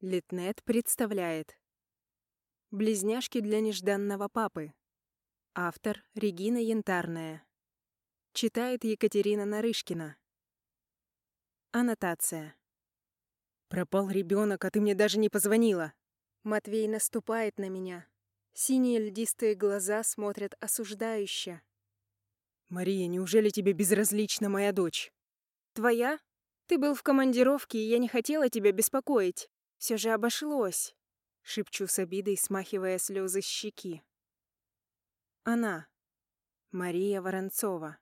Литнет представляет Близняшки для нежданного папы Автор Регина Янтарная Читает Екатерина Нарышкина Аннотация «Пропал ребенок, а ты мне даже не позвонила!» Матвей наступает на меня. Синие льдистые глаза смотрят осуждающе. «Мария, неужели тебе безразлична моя дочь?» «Твоя? Ты был в командировке, и я не хотела тебя беспокоить. Все же обошлось, шепчу с обидой, смахивая слезы с щеки. Она. Мария Воронцова.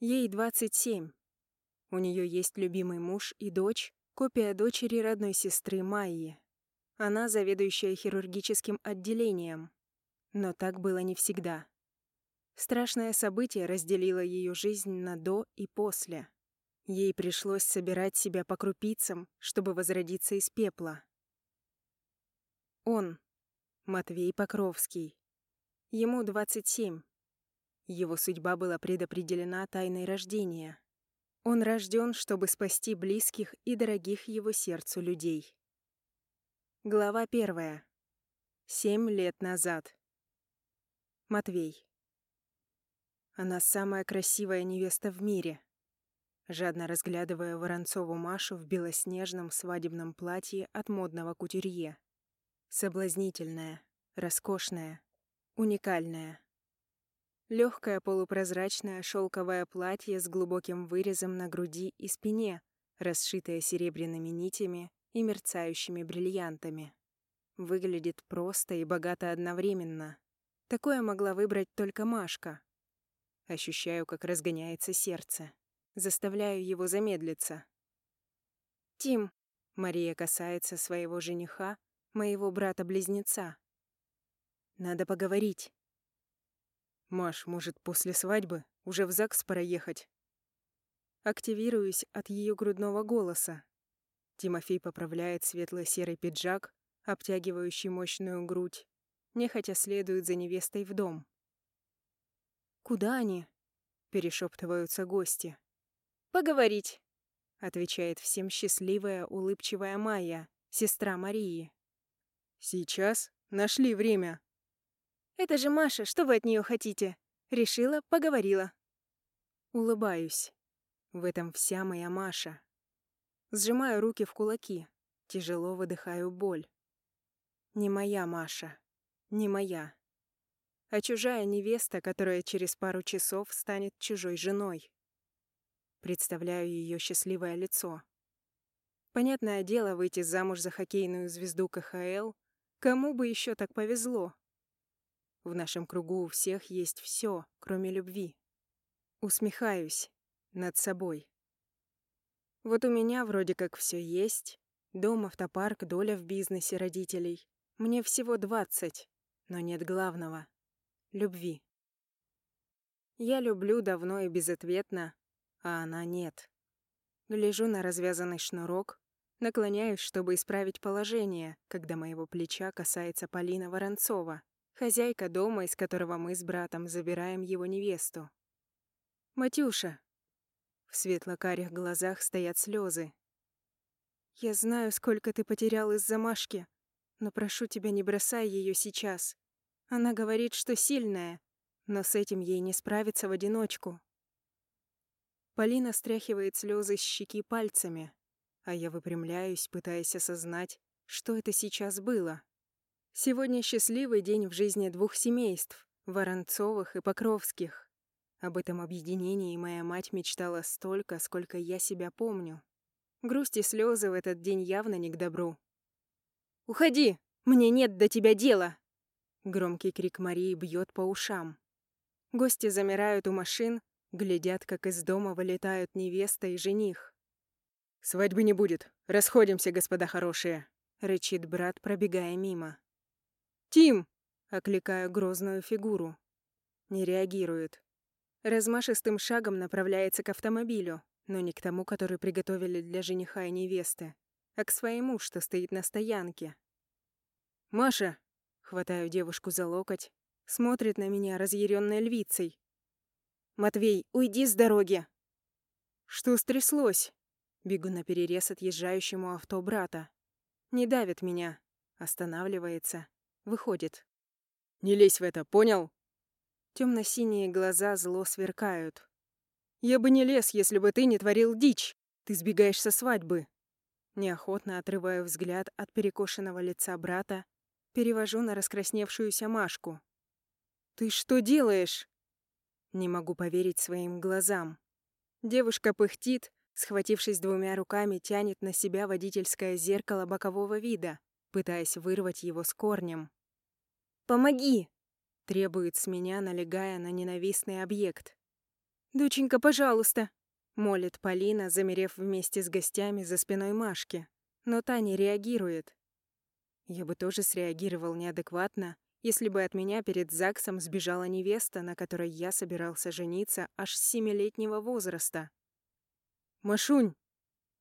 Ей 27. У нее есть любимый муж и дочь, копия дочери родной сестры Майи. Она заведующая хирургическим отделением. Но так было не всегда. Страшное событие разделило ее жизнь на до и после. Ей пришлось собирать себя по крупицам, чтобы возродиться из пепла. Он, Матвей Покровский. Ему 27. Его судьба была предопределена тайной рождения. Он рожден, чтобы спасти близких и дорогих его сердцу людей. Глава первая. Семь лет назад. Матвей. Она самая красивая невеста в мире жадно разглядывая Воронцову Машу в белоснежном свадебном платье от модного кутюрье. Соблазнительная, роскошная, уникальная. Легкое полупрозрачное шелковое платье с глубоким вырезом на груди и спине, расшитое серебряными нитями и мерцающими бриллиантами. Выглядит просто и богато одновременно. Такое могла выбрать только Машка. Ощущаю, как разгоняется сердце. Заставляю его замедлиться. «Тим!» — Мария касается своего жениха, моего брата-близнеца. «Надо поговорить». «Маш, может, после свадьбы уже в ЗАГС пора ехать?» Активируюсь от ее грудного голоса. Тимофей поправляет светло-серый пиджак, обтягивающий мощную грудь, нехотя следует за невестой в дом. «Куда они?» — перешептываются гости. «Поговорить», — отвечает всем счастливая, улыбчивая Майя, сестра Марии. «Сейчас? Нашли время». «Это же Маша, что вы от нее хотите?» Решила, поговорила. Улыбаюсь. В этом вся моя Маша. Сжимаю руки в кулаки, тяжело выдыхаю боль. Не моя Маша, не моя. А чужая невеста, которая через пару часов станет чужой женой. Представляю ее счастливое лицо. Понятное дело, выйти замуж за хоккейную звезду КХЛ, кому бы еще так повезло. В нашем кругу у всех есть все, кроме любви. Усмехаюсь над собой. Вот у меня вроде как все есть. Дом, автопарк, доля в бизнесе родителей. Мне всего двадцать, но нет главного — любви. Я люблю давно и безответно, а она нет. Гляжу на развязанный шнурок, наклоняюсь, чтобы исправить положение, когда моего плеча касается Полина Воронцова, хозяйка дома, из которого мы с братом забираем его невесту. «Матюша!» В светло-карих глазах стоят слезы. «Я знаю, сколько ты потерял из-за Машки, но прошу тебя, не бросай ее сейчас. Она говорит, что сильная, но с этим ей не справиться в одиночку. Полина стряхивает слезы с щеки пальцами, а я выпрямляюсь, пытаясь осознать, что это сейчас было. Сегодня счастливый день в жизни двух семейств — Воронцовых и Покровских. Об этом объединении моя мать мечтала столько, сколько я себя помню. Грусть и слезы в этот день явно не к добру. «Уходи! Мне нет до тебя дела!» Громкий крик Марии бьет по ушам. Гости замирают у машин, Глядят, как из дома вылетают невеста и жених. «Свадьбы не будет. Расходимся, господа хорошие», — рычит брат, пробегая мимо. «Тим!» — окликаю грозную фигуру. Не реагирует. Размашистым шагом направляется к автомобилю, но не к тому, который приготовили для жениха и невесты, а к своему, что стоит на стоянке. «Маша!» — хватаю девушку за локоть, смотрит на меня разъяренной львицей, «Матвей, уйди с дороги!» «Что стряслось?» Бегу на перерез отъезжающему авто брата. Не давит меня. Останавливается. Выходит. «Не лезь в это, понял?» Темно-синие глаза зло сверкают. «Я бы не лез, если бы ты не творил дичь. Ты сбегаешь со свадьбы». Неохотно отрываю взгляд от перекошенного лица брата, перевожу на раскрасневшуюся Машку. «Ты что делаешь?» Не могу поверить своим глазам. Девушка пыхтит, схватившись двумя руками, тянет на себя водительское зеркало бокового вида, пытаясь вырвать его с корнем. «Помоги!» — требует с меня, налегая на ненавистный объект. «Доченька, пожалуйста!» — молит Полина, замерев вместе с гостями за спиной Машки. Но та не реагирует. Я бы тоже среагировал неадекватно, если бы от меня перед ЗАГСом сбежала невеста, на которой я собирался жениться аж семилетнего возраста. «Машунь!»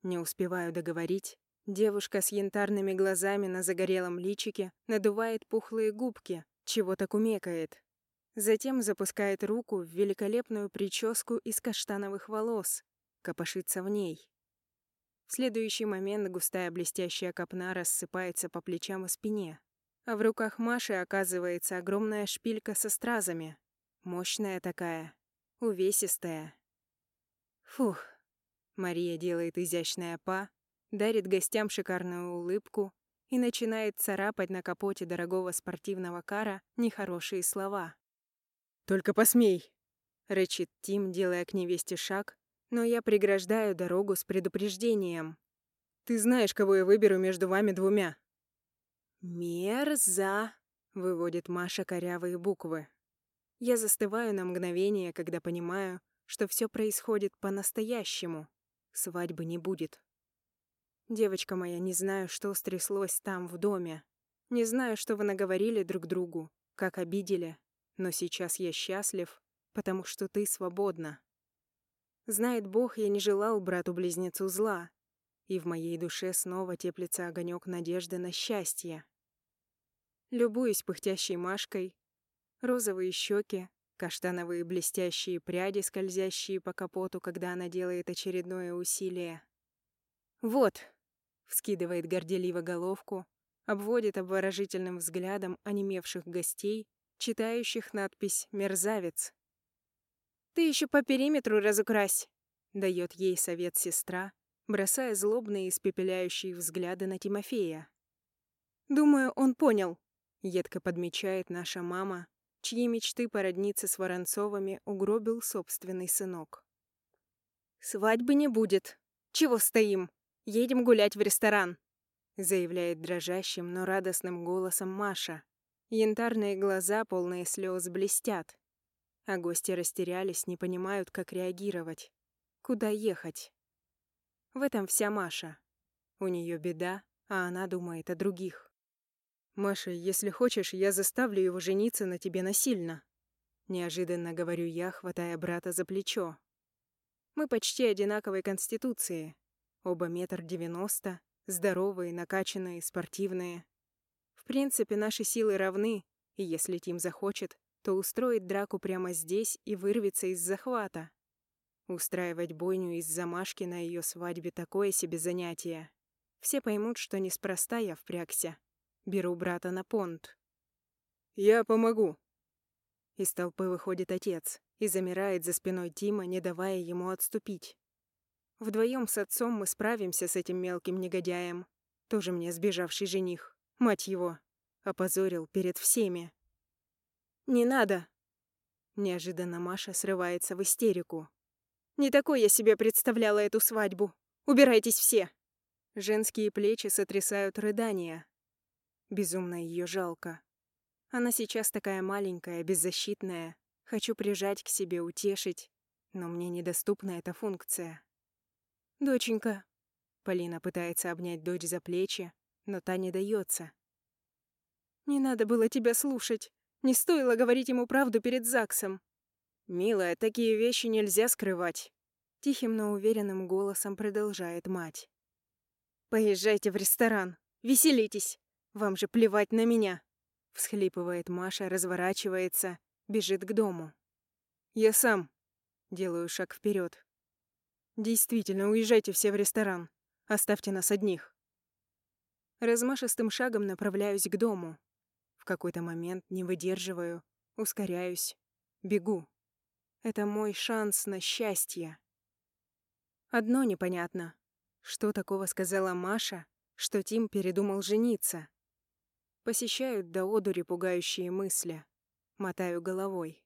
Не успеваю договорить. Девушка с янтарными глазами на загорелом личике надувает пухлые губки, чего-то кумекает. Затем запускает руку в великолепную прическу из каштановых волос, копошится в ней. В следующий момент густая блестящая копна рассыпается по плечам и спине. А в руках Маши оказывается огромная шпилька со стразами. Мощная такая, увесистая. Фух. Мария делает изящное па, дарит гостям шикарную улыбку и начинает царапать на капоте дорогого спортивного кара нехорошие слова. «Только посмей!» — рычит Тим, делая к невесте шаг, но я преграждаю дорогу с предупреждением. «Ты знаешь, кого я выберу между вами двумя?» «Мерза!» — выводит Маша корявые буквы. Я застываю на мгновение, когда понимаю, что все происходит по-настоящему. Свадьбы не будет. Девочка моя, не знаю, что стряслось там, в доме. Не знаю, что вы наговорили друг другу, как обидели, но сейчас я счастлив, потому что ты свободна. Знает Бог, я не желал брату-близнецу зла, и в моей душе снова теплится огонек надежды на счастье. Любуюсь пыхтящей Машкой, розовые щеки, каштановые блестящие пряди, скользящие по капоту, когда она делает очередное усилие. «Вот!» — вскидывает горделиво головку, обводит обворожительным взглядом онемевших гостей, читающих надпись «Мерзавец». «Ты еще по периметру разукрась!» — дает ей совет сестра, бросая злобные испепеляющие взгляды на Тимофея. «Думаю, он понял», — едко подмечает наша мама, чьи мечты породниться с Воронцовыми угробил собственный сынок. «Свадьбы не будет. Чего стоим? Едем гулять в ресторан», — заявляет дрожащим, но радостным голосом Маша. Янтарные глаза, полные слез, блестят. А гости растерялись, не понимают, как реагировать. Куда ехать? В этом вся Маша. У нее беда, а она думает о других. «Маша, если хочешь, я заставлю его жениться на тебе насильно», неожиданно говорю я, хватая брата за плечо. Мы почти одинаковой конституции. Оба метр девяносто, здоровые, накачанные, спортивные. В принципе, наши силы равны, и если Тим захочет, то устроит драку прямо здесь и вырвется из захвата. Устраивать бойню из замашки на ее свадьбе такое себе занятие. Все поймут, что неспроста я впрягся. Беру брата на понт. «Я помогу». Из толпы выходит отец и замирает за спиной Тима, не давая ему отступить. Вдвоем с отцом мы справимся с этим мелким негодяем. Тоже мне сбежавший жених. Мать его. Опозорил перед всеми. «Не надо!» Неожиданно Маша срывается в истерику. Не такой я себе представляла эту свадьбу. Убирайтесь все!» Женские плечи сотрясают рыдания. Безумно ее жалко. Она сейчас такая маленькая, беззащитная. Хочу прижать к себе, утешить, но мне недоступна эта функция. «Доченька!» Полина пытается обнять дочь за плечи, но та не дается. «Не надо было тебя слушать. Не стоило говорить ему правду перед ЗАГСом. «Милая, такие вещи нельзя скрывать», — тихим, но уверенным голосом продолжает мать. «Поезжайте в ресторан, веселитесь, вам же плевать на меня», — всхлипывает Маша, разворачивается, бежит к дому. «Я сам», — делаю шаг вперед. «Действительно, уезжайте все в ресторан, оставьте нас одних». Размашистым шагом направляюсь к дому. В какой-то момент не выдерживаю, ускоряюсь, бегу. Это мой шанс на счастье. Одно непонятно. Что такого сказала Маша, что Тим передумал жениться? Посещают до одури пугающие мысли. Мотаю головой.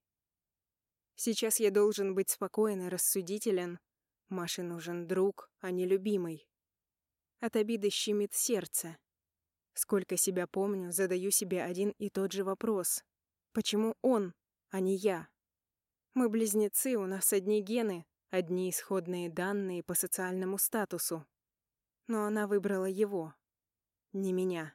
Сейчас я должен быть спокоен и рассудителен. Маше нужен друг, а не любимый. От обиды щемит сердце. Сколько себя помню, задаю себе один и тот же вопрос. Почему он, а не я? Мы близнецы, у нас одни гены, одни исходные данные по социальному статусу. Но она выбрала его, не меня.